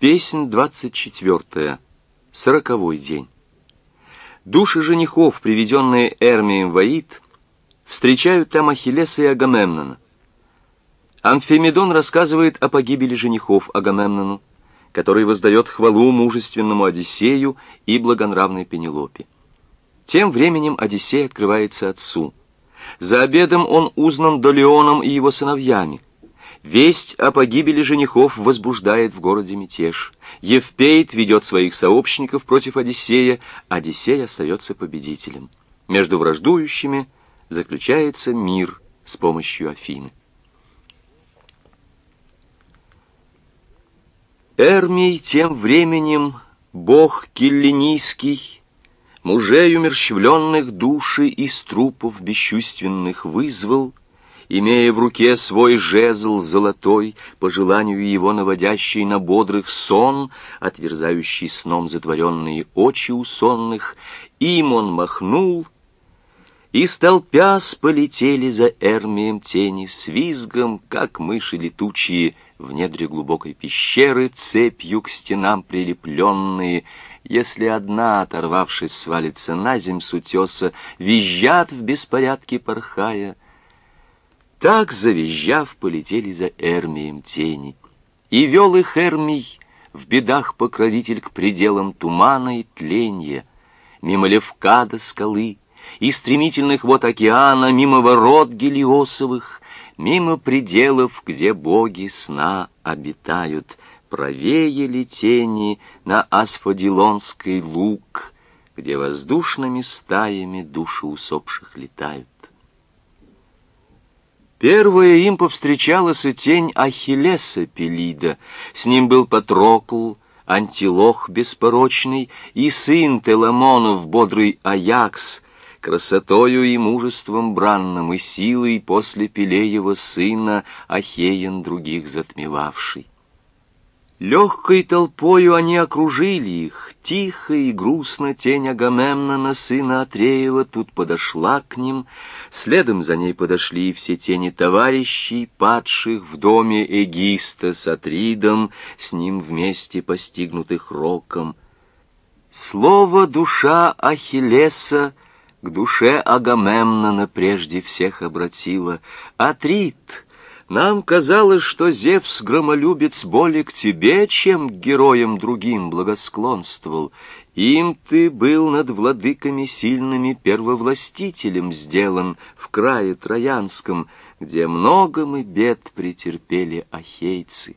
Песнь двадцать четвертая. Сороковой день. Души женихов, приведенные Эрмием в Аид, встречают там Ахиллеса и Агамемнона. Амфимедон рассказывает о погибели женихов Агамемнону, который воздает хвалу мужественному Одиссею и благонравной Пенелопе. Тем временем Одиссей открывается отцу. За обедом он узнан Долеоном и его сыновьями – Весть о погибели женихов возбуждает в городе мятеж. Евпейт ведет своих сообщников против Одиссея, Одиссей остается победителем. Между враждующими заключается мир с помощью Афины. Эрмий тем временем, бог киллинийский, мужей умерщвленных души из трупов бесчувственных вызвал, имея в руке свой жезл золотой, по желанию его наводящий на бодрых сон, отверзающий сном затворенные очи у сонных, им он махнул, и столпяс полетели за Эрмием тени с визгом, как мыши летучие, в недре глубокой пещеры, цепью к стенам прилепленные, если одна, оторвавшись, свалится на земь с утеса, визжат в беспорядке порхая — так, завизжав, полетели за Эрмием тени. И вел их Эрмий, в бедах покровитель к пределам тумана и тленья, мимо Левкада скалы и стремительных вод океана, мимо ворот Гелиосовых, мимо пределов, где боги сна обитают, правее ли тени на Асфодилонский луг, где воздушными стаями души усопших летают. Первая им повстречалась и тень Ахиллеса Пелида. С ним был Патрокл, Антилох беспорочный и сын Теламонов, бодрый Аякс, красотою и мужеством бранным и силой после Пелеева сына Ахеян других затмевавший. Легкой толпою они окружили их, тихо и грустно тень Агамемнона, сына Атреева, тут подошла к ним, следом за ней подошли все тени товарищей, падших в доме Эгиста с Атридом, с ним вместе постигнутых роком. Слово «душа Ахиллеса» к душе Агамемнона прежде всех обратила. Атрид — нам казалось, что Зевс громолюбец более к тебе, чем к героям другим благосклонствовал. Им ты был над владыками сильными первовластителем сделан в крае Троянском, где много мы бед претерпели ахейцы.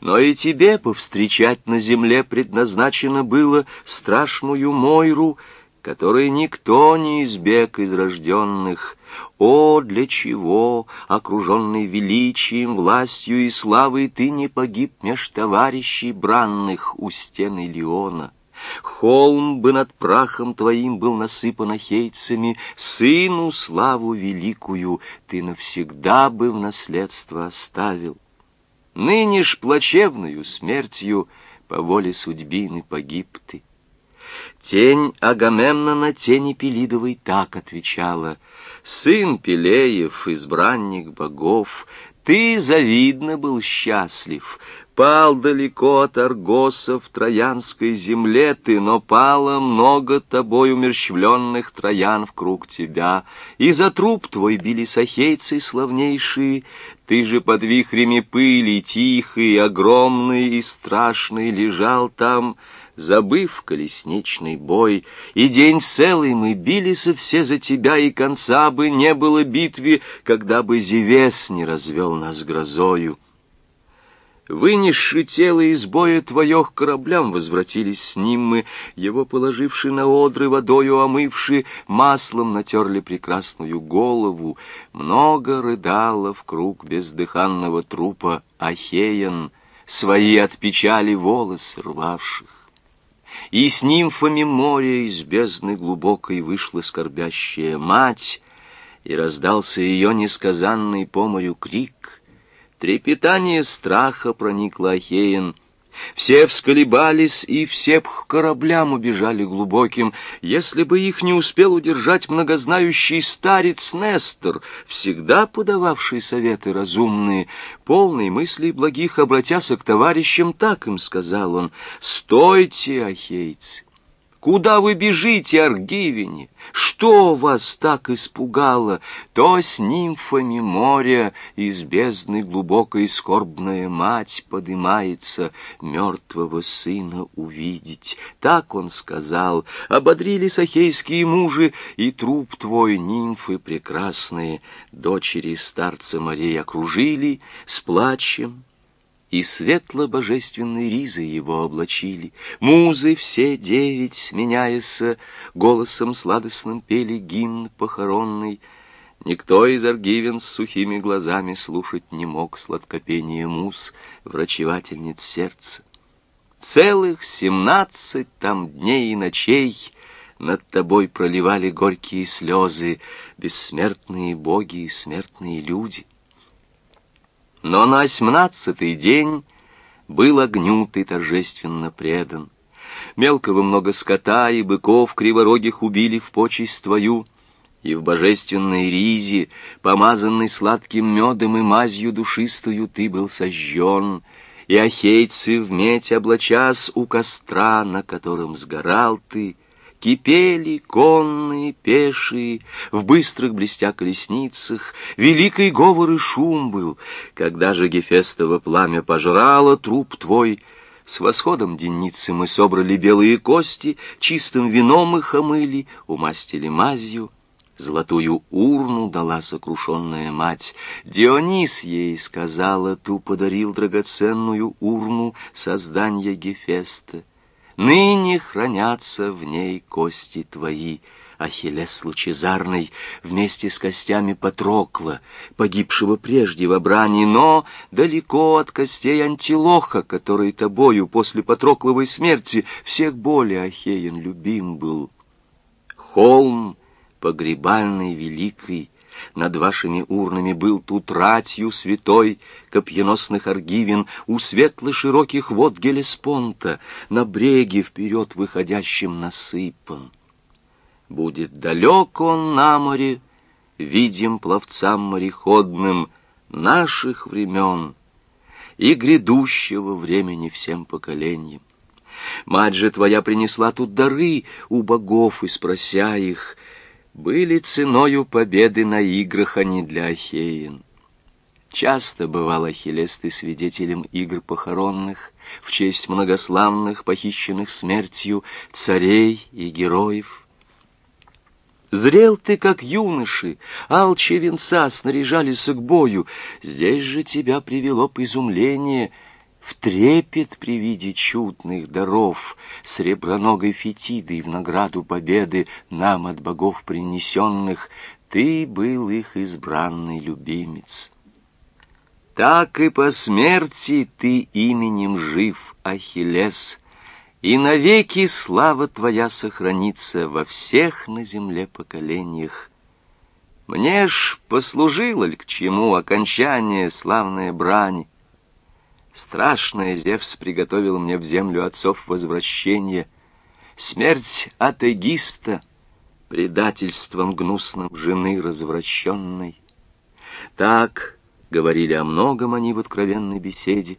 Но и тебе повстречать на земле предназначено было страшную Мойру, которой никто не избег из рожденных, о, для чего, окруженный величием, властью и славой, ты не погиб меж товарищей бранных у стены Леона? Холм бы над прахом твоим был насыпан ахейцами, сыну славу великую ты навсегда бы в наследство оставил. Ныне ж плачевную смертью по воле судьбины погиб ты. Тень Агамемнона тени Пелидовой так отвечала — сын Пелеев, избранник богов, ты завидно был счастлив, пал далеко от Аргоса в Троянской земле ты, но пало много тобой умерщвленных троян в круг тебя, и за труп твой били сахейцы славнейшие, ты же под вихрями пыли тихий, огромный и страшный лежал там, забыв колесничный бой, и день целый мы бились все за тебя, и конца бы не было битве, когда бы Зевес не развел нас грозою. Вынесши тело из боя твое к кораблям возвратились с ним мы, его положивши на одры, водою омывши, маслом натерли прекрасную голову. Много рыдало в круг бездыханного трупа Ахеян, свои от печали волос рвавших. И с нимфами моря из бездны глубокой вышла скорбящая мать, и раздался ее несказанный по морю крик. Трепетание страха проникло Ахеен, Все всколебались и все к кораблям убежали глубоким, если бы их не успел удержать многознающий старец Нестор, всегда подававший советы разумные, полный мыслей благих, обратяся к товарищам, так им сказал он, «Стойте, ахейцы! Куда вы бежите, Аргивине? Что вас так испугало? То с нимфами моря из бездны глубокой скорбная мать подымается мертвого сына увидеть. Так он сказал. Ободрились ахейские мужи, и труп твой, нимфы прекрасные, дочери старца морей окружили с плачем и светло-божественной ризы его облачили. Музы все девять, сменяясь, голосом сладостным пели гимн похоронный. Никто из аргивен с сухими глазами слушать не мог сладкопение муз, врачевательниц сердца. Целых семнадцать там дней и ночей над тобой проливали горькие слезы бессмертные боги и смертные люди — но на осьмнадцатый день был огню ты торжественно предан. Мелкого много скота и быков криворогих убили в почесть твою, и в божественной ризе, помазанной сладким медом и мазью душистую, ты был сожжен, и ахейцы в медь облачас у костра, на котором сгорал ты, Кипели конные, пешие, в быстрых блестя колесницах, Великий говор и шум был, когда же Гефестово пламя пожрало труп твой. С восходом денницы мы собрали белые кости, Чистым вином их омыли, умастили мазью, Золотую урну дала сокрушенная мать. Дионис ей сказала, ту подарил драгоценную урну создания Гефеста. Ныне хранятся в ней кости твои, Ахиллес лучезарный, вместе с костями Патрокла, погибшего прежде в брани, но далеко от костей Антилоха, который тобою после Патрокловой смерти всех более Ахеен любим был. Холм погребальный великий, над вашими урнами был тут ратью святой копьеносных аргивен у светло-широких вод Гелеспонта, на бреге вперед выходящим насыпан. Будет далек он на море, видим пловцам мореходным наших времен и грядущего времени всем поколениям. Мать же твоя принесла тут дары у богов, и спрося их, были ценою победы на играх, а не для Ахеин. Часто бывал Ахиллес ты свидетелем игр похоронных в честь многославных, похищенных смертью царей и героев. Зрел ты, как юноши, алчи венца снаряжались к бою. Здесь же тебя привело по изумление — в трепет при виде чудных даров, Среброногой фетидой в награду победы Нам от богов принесенных, Ты был их избранный любимец. Так и по смерти ты именем жив, Ахиллес, И навеки слава твоя сохранится Во всех на земле поколениях. Мне ж послужило ли к чему окончание славной брани, Страшное Зевс приготовил мне в землю отцов возвращение. Смерть от Эгиста, предательством гнусным жены развращенной. Так говорили о многом они в откровенной беседе.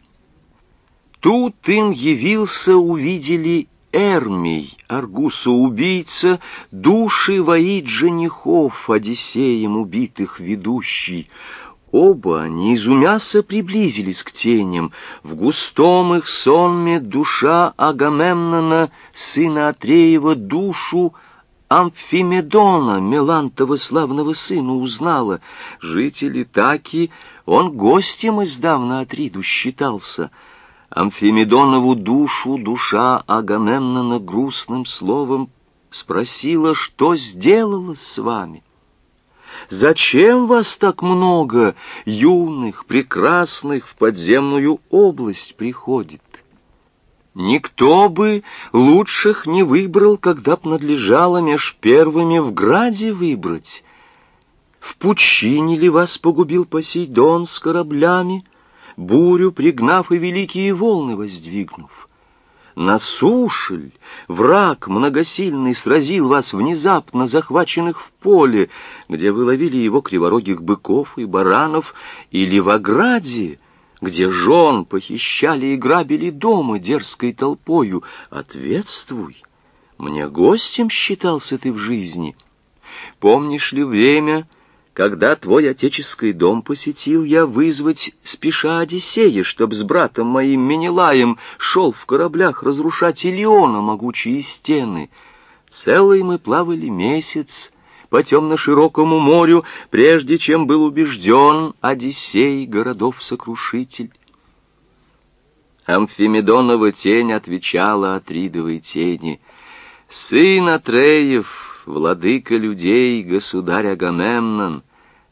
Тут им явился, увидели Эрмий, Аргуса-убийца, души воит женихов, Одиссеем убитых ведущий. Оба они, изумяся, приблизились к теням. В густом их сонме душа Агамемнона, сына Атреева, душу Амфимедона, Мелантова славного сына, узнала. Жители Таки, он гостем издавна Атриду считался. Амфимедонову душу душа Агамемнона грустным словом спросила, что сделала с вами. Зачем вас так много, юных, прекрасных, в подземную область приходит? Никто бы лучших не выбрал, когда б надлежало меж первыми в граде выбрать. В пучине ли вас погубил Посейдон с кораблями? бурю пригнав и великие волны воздвигнув. На суше враг многосильный сразил вас внезапно захваченных в поле, где вы ловили его криворогих быков и баранов, или в ограде, где жен похищали и грабили дома дерзкой толпою. Ответствуй, мне гостем считался ты в жизни. Помнишь ли время, когда твой отеческий дом посетил я вызвать спеша Одиссея, чтоб с братом моим Менелаем шел в кораблях разрушать Илиона могучие стены. Целый мы плавали месяц по темно-широкому морю, прежде чем был убежден Одиссей, городов-сокрушитель. Амфимедонова тень отвечала Атридовой тени. «Сын Атреев, владыка людей, государь Агамемнон,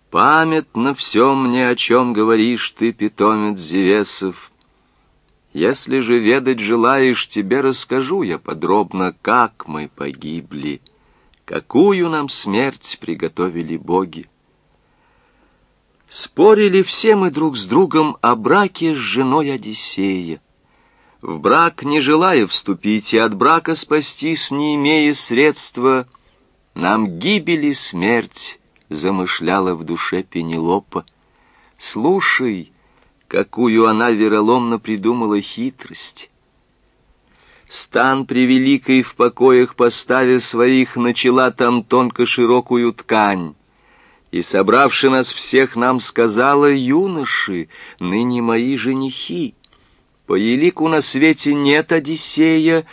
Памятно все мне, о чем говоришь ты, питомец Зевесов. Если же ведать желаешь, тебе расскажу я подробно, как мы погибли, какую нам смерть приготовили боги. Спорили все мы друг с другом о браке с женой Одиссея. В брак не желая вступить и от брака спастись, не имея средства, нам гибели смерть замышляла в душе Пенелопа. Слушай, какую она вероломно придумала хитрость. Стан превеликой в покоях поставя своих начала там тонко широкую ткань. И, собравши нас всех, нам сказала, юноши, ныне мои женихи. По елику на свете нет Одиссея,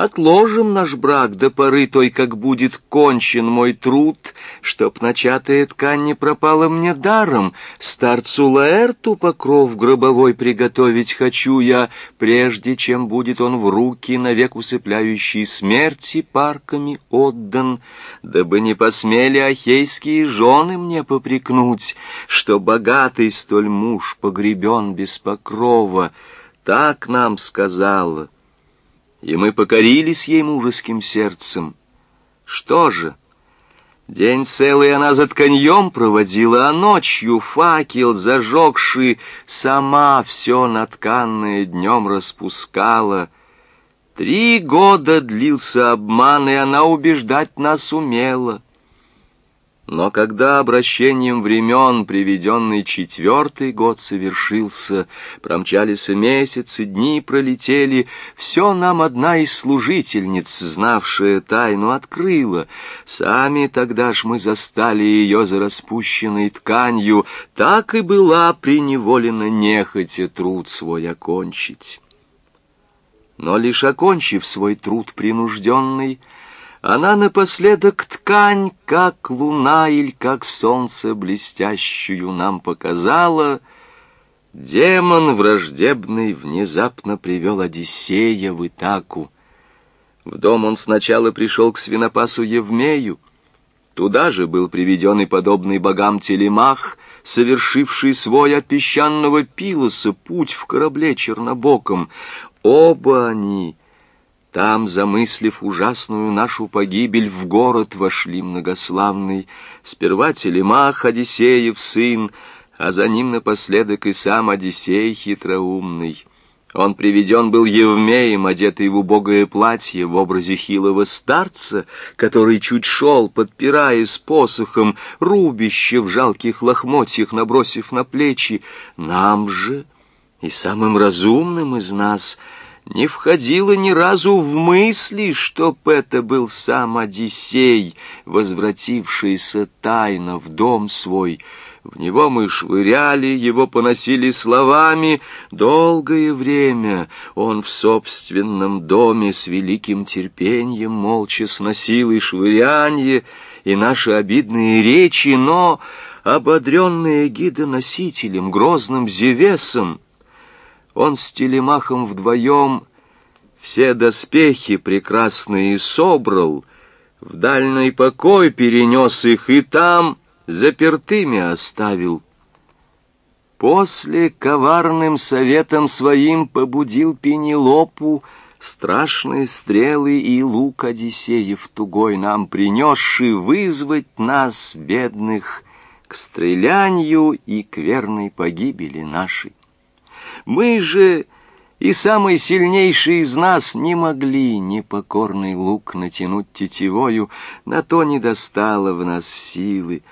Отложим наш брак до поры той, как будет кончен мой труд, чтоб начатая ткань не пропала мне даром. Старцу Лаэрту покров гробовой приготовить хочу я, прежде чем будет он в руки, навек усыпляющий смерти парками отдан, дабы не посмели ахейские жены мне попрекнуть, что богатый столь муж погребен без покрова. Так нам сказала и мы покорились ей мужеским сердцем. Что же? День целый она за тканьем проводила, а ночью факел, зажегший, сама все натканное днем распускала. Три года длился обман, и она убеждать нас умела. Но когда обращением времен приведенный четвертый год совершился, промчались месяцы, дни пролетели, все нам одна из служительниц, знавшая тайну, открыла. Сами тогда ж мы застали ее за распущенной тканью, так и была приневолена нехотя труд свой окончить. Но лишь окончив свой труд принужденный, она напоследок ткань, как луна или как солнце блестящую нам показала. Демон враждебный внезапно привел Одиссея в Итаку. В дом он сначала пришел к свинопасу Евмею. Туда же был приведен и подобный богам Телемах, совершивший свой от песчаного пилоса путь в корабле чернобоком. Оба они там, замыслив ужасную нашу погибель, в город вошли многославный. Сперва Телемах, Одиссеев сын, а за ним напоследок и сам Одиссей хитроумный. Он приведен был Евмеем, одетый в убогое платье, в образе хилого старца, который чуть шел, подпирая с посохом, рубище в жалких лохмотьях, набросив на плечи. Нам же, и самым разумным из нас — не входило ни разу в мысли, чтоб это был сам Одиссей, возвратившийся тайно в дом свой. В него мы швыряли, его поносили словами. Долгое время он в собственном доме с великим терпением молча сносил и швырянье, и наши обидные речи, но, ободренные гидоносителем, грозным Зевесом, он с телемахом вдвоем все доспехи прекрасные собрал, в дальний покой перенес их и там запертыми оставил. После коварным советом своим побудил Пенелопу страшные стрелы и лук Одиссеев тугой нам принесший вызвать нас, бедных, к стрелянию и к верной погибели нашей. Мы же и самый сильнейший из нас не могли непокорный лук натянуть тетивою, на то не достало в нас силы.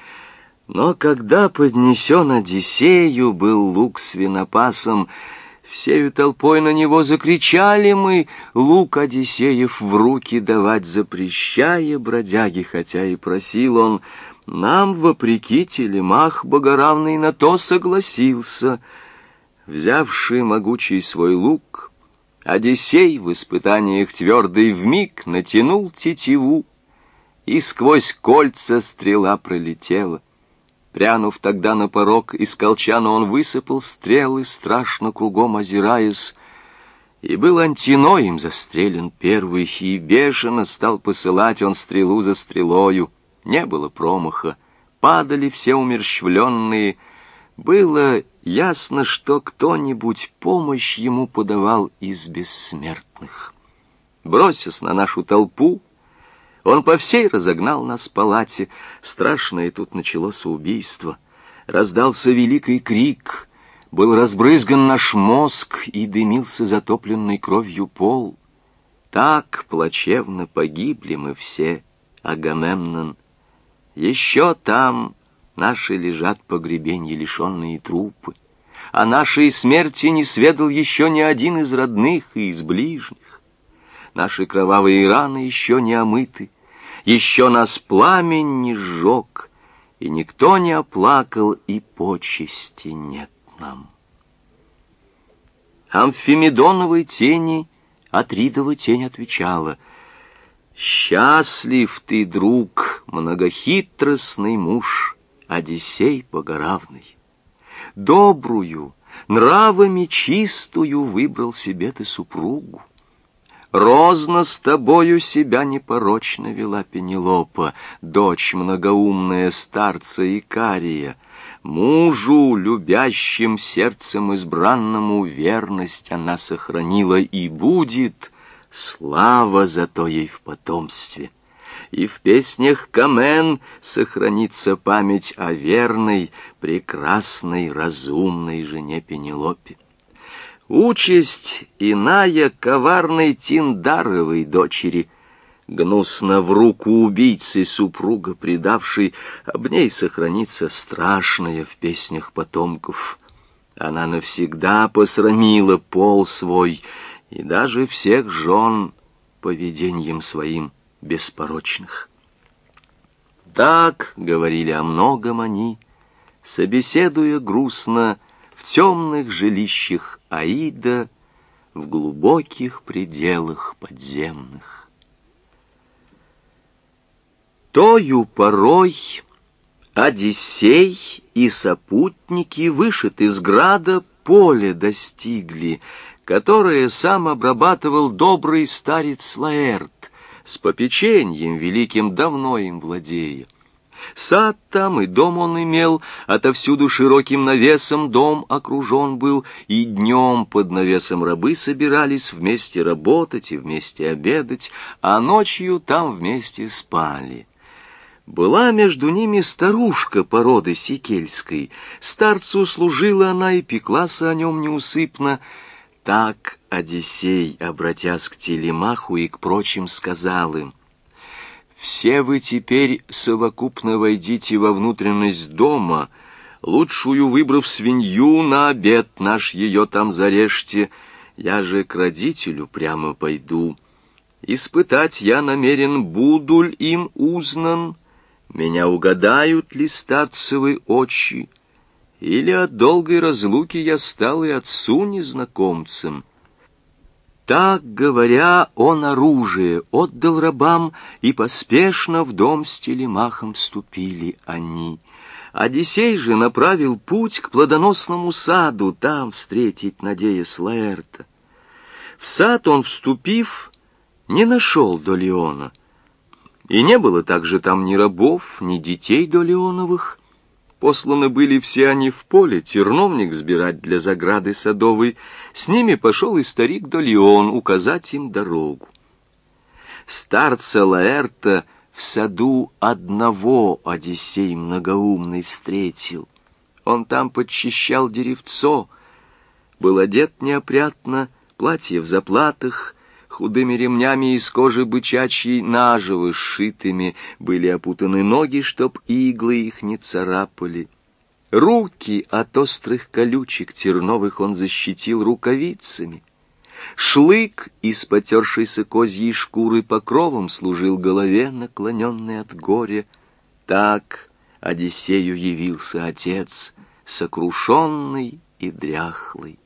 Но когда поднесен Одиссею был лук с винопасом, Всею толпой на него закричали мы, лук Одиссеев в руки давать запрещая бродяги, хотя и просил он, нам, вопреки телемах, богоравный на то согласился. Взявший могучий свой лук, Одиссей в испытаниях твердый вмиг натянул тетиву, и сквозь кольца стрела пролетела. Прянув тогда на порог, из колчана он высыпал стрелы, страшно кругом озираясь, и был Антино им застрелен первый, и бешено стал посылать он стрелу за стрелою. Не было промаха, падали все умерщвленные. Было ясно, что кто-нибудь помощь ему подавал из бессмертных. Бросясь на нашу толпу, он по всей разогнал нас в палате. Страшное тут началось убийство. Раздался великий крик. Был разбрызган наш мозг и дымился затопленный кровью пол. Так плачевно погибли мы все, Агамемнон. Еще там наши лежат погребенья, лишенные трупы. О нашей смерти не сведал еще ни один из родных и из ближних. Наши кровавые раны еще не омыты, еще нас пламень не сжег, и никто не оплакал, и почести нет нам. Амфимедоновой тени Атридова тень отвечала, «Счастлив ты, друг, многохитростный муж, Одиссей богоравный! Добрую, нравами чистую выбрал себе ты супругу. Розно с тобою себя непорочно вела Пенелопа, дочь многоумная старца Икария. Мужу, любящим сердцем избранному, верность она сохранила и будет, слава зато ей в потомстве. И в песнях Камен сохранится память о верной, прекрасной, разумной жене Пенелопе. Участь иная коварной Тиндаровой дочери, Гнусно в руку убийцы супруга предавшей, Об ней сохранится страшная в песнях потомков. Она навсегда посрамила пол свой И даже всех жен поведением своим беспорочных. Так говорили о многом они, Собеседуя грустно в темных жилищах Аида в глубоких пределах подземных. Тою порой Одиссей и сопутники вышит из града поле достигли, которое сам обрабатывал добрый старец Лаэрт, с попечением великим давно им владея. Сад там и дом он имел, отовсюду широким навесом дом окружен был, и днем под навесом рабы собирались вместе работать и вместе обедать, а ночью там вместе спали. Была между ними старушка породы сикельской, старцу служила она и пеклась о нем неусыпно. Так Одиссей, обратясь к Телемаху и к прочим, сказал им, все вы теперь совокупно войдите во внутренность дома, лучшую выбрав свинью на обед наш ее там зарежьте, я же к родителю прямо пойду. Испытать я намерен, буду ли им узнан, меня угадают ли старцевы очи, или от долгой разлуки я стал и отцу незнакомцем. Так, говоря, он оружие отдал рабам, и поспешно в дом с телемахом вступили они. Одиссей же направил путь к плодоносному саду, там встретить, надеясь, Лаэрта. В сад он, вступив, не нашел Долеона. И не было также там ни рабов, ни детей Долеоновых, Посланы были все они в поле, терновник сбирать для заграды садовой. С ними пошел и старик Долеон указать им дорогу. Старца Лаэрта в саду одного Одиссей многоумный встретил. Он там подчищал деревцо. был одет неопрятно, платье в заплатах, худыми ремнями из кожи бычачьей наживы сшитыми были опутаны ноги, чтоб иглы их не царапали. Руки от острых колючек терновых он защитил рукавицами. Шлык из потершейся козьей шкуры покровом служил голове, наклоненной от горя. Так Одиссею явился отец, сокрушенный и дряхлый.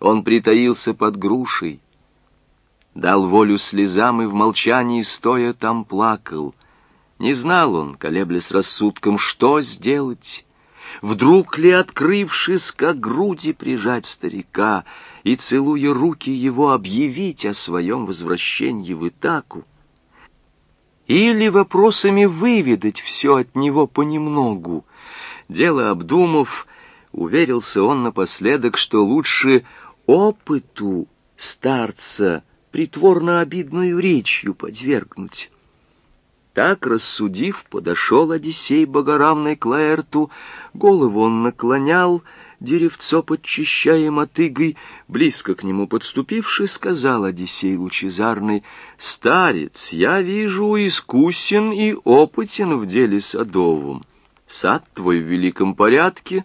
Он притаился под грушей, дал волю слезам и в молчании стоя там плакал. Не знал он, колеблясь рассудком, что сделать. Вдруг ли, открывшись, как груди прижать старика и, целуя руки его, объявить о своем возвращении в Итаку? Или вопросами выведать все от него понемногу? Дело обдумав, уверился он напоследок, что лучше опыту старца притворно обидную речью подвергнуть. Так, рассудив, подошел Одиссей богоравный к Лаэрту, голову он наклонял, деревцо подчищая мотыгой, близко к нему подступивший, сказал Одиссей лучезарный, «Старец, я вижу, искусен и опытен в деле садовом. Сад твой в великом порядке,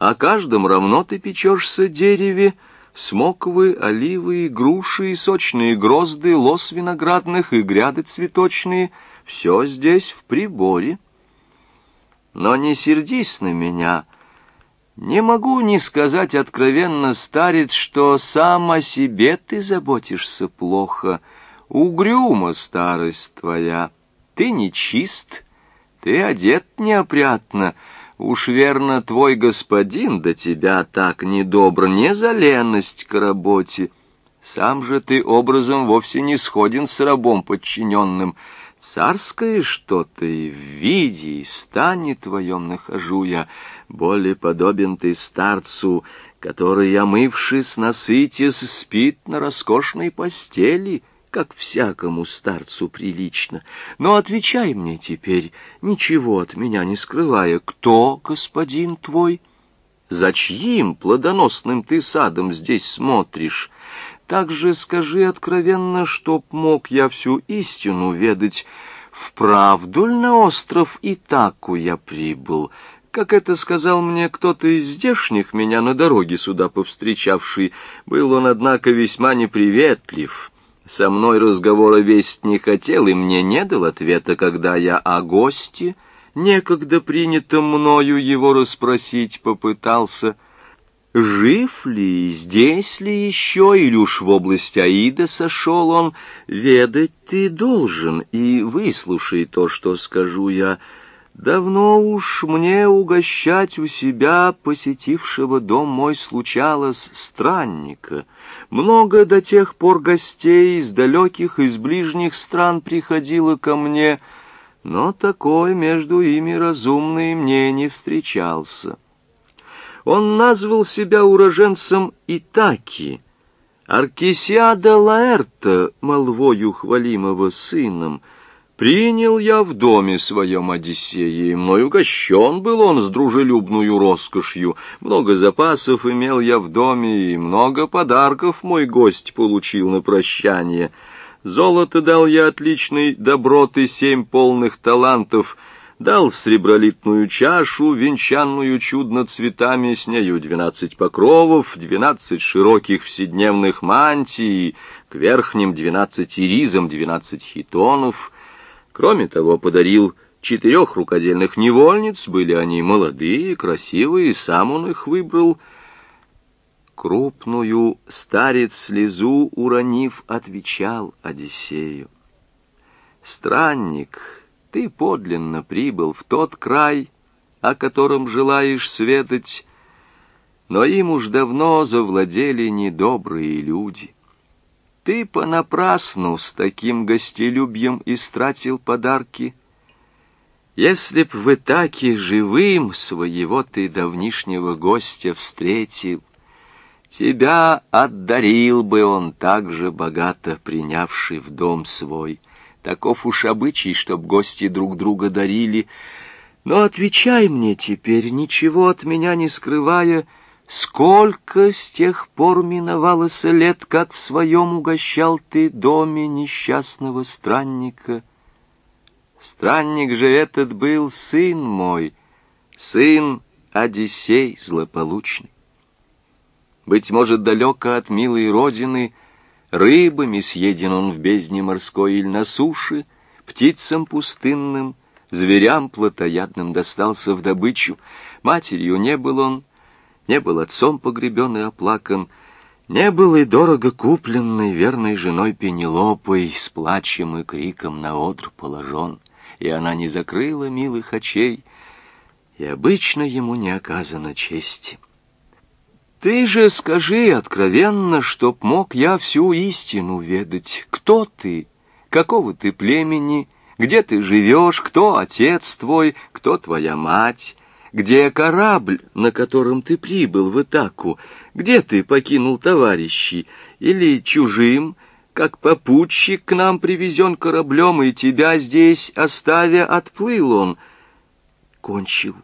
о каждом равно ты печешься дереве, смоковы, оливы, груши, сочные грозды, лос виноградных и гряды цветочные — все здесь в приборе. Но не сердись на меня. Не могу не сказать откровенно, старец, что сам о себе ты заботишься плохо. Угрюма старость твоя. Ты не чист, ты одет неопрятно. Уж верно, твой господин до тебя так недобр, не за леность к работе. Сам же ты образом вовсе не сходен с рабом подчиненным — Царское что-то и в виде, и стане твоем нахожу я, более подобен ты старцу, который, омывшись, насытясь, спит на роскошной постели, как всякому старцу прилично. Но отвечай мне теперь, ничего от меня не скрывая, кто господин твой? За чьим плодоносным ты садом здесь смотришь? Также скажи откровенно, чтоб мог я всю истину ведать. Вправду ль на остров Итаку я прибыл? Как это сказал мне кто-то из здешних, меня на дороге сюда повстречавший, был он, однако, весьма неприветлив. Со мной разговора весть не хотел и мне не дал ответа, когда я о госте, некогда принятом мною его расспросить попытался — Жив ли, здесь ли еще, или уж в область Аида сошел он, ведать ты должен, и выслушай то, что скажу я. Давно уж мне угощать у себя посетившего дом мой случалось странника. Много до тех пор гостей из далеких, из ближних стран приходило ко мне, но такой между ими разумный мне не встречался». Он назвал себя уроженцем Итаки, Аркисиада Лаэрта, молвою хвалимого сыном. Принял я в доме своем Одиссея, и мной угощен был он с дружелюбную роскошью. Много запасов имел я в доме, и много подарков мой гость получил на прощание. Золото дал я отличной доброты семь полных талантов — дал сребролитную чашу, венчанную чудно цветами, с нею двенадцать покровов, двенадцать широких вседневных мантий, к верхним двенадцать иризам двенадцать хитонов. Кроме того, подарил четырех рукодельных невольниц, были они молодые, красивые, сам он их выбрал. Крупную старец слезу уронив, отвечал Одиссею. Странник, ты подлинно прибыл в тот край, о котором желаешь сведать, но им уж давно завладели недобрые люди. Ты понапрасну с таким гостелюбием истратил подарки. Если б в Итаке живым своего ты давнишнего гостя встретил, тебя отдарил бы он так же богато, принявший в дом свой — Таков уж обычай, чтоб гости друг друга дарили. Но отвечай мне теперь, ничего от меня не скрывая, Сколько с тех пор миновалось лет, как в своем угощал ты доме несчастного странника? Странник же этот был сын мой, сын Одиссей злополучный. Быть может, далеко от милой родины, рыбами съеден он в бездне морской или на суше, птицам пустынным, зверям плотоядным достался в добычу. Матерью не был он, не был отцом погребен и оплакан, не был и дорого купленной верной женой Пенелопой с плачем и криком на одр положен, и она не закрыла милых очей, и обычно ему не оказана чести. Ты же скажи откровенно, чтоб мог я всю истину ведать. Кто ты? Какого ты племени? Где ты живешь? Кто отец твой? Кто твоя мать? Где корабль, на котором ты прибыл в Итаку? Где ты покинул товарищей? Или чужим, как попутчик к нам привезен кораблем, и тебя здесь, оставя, отплыл он? Кончил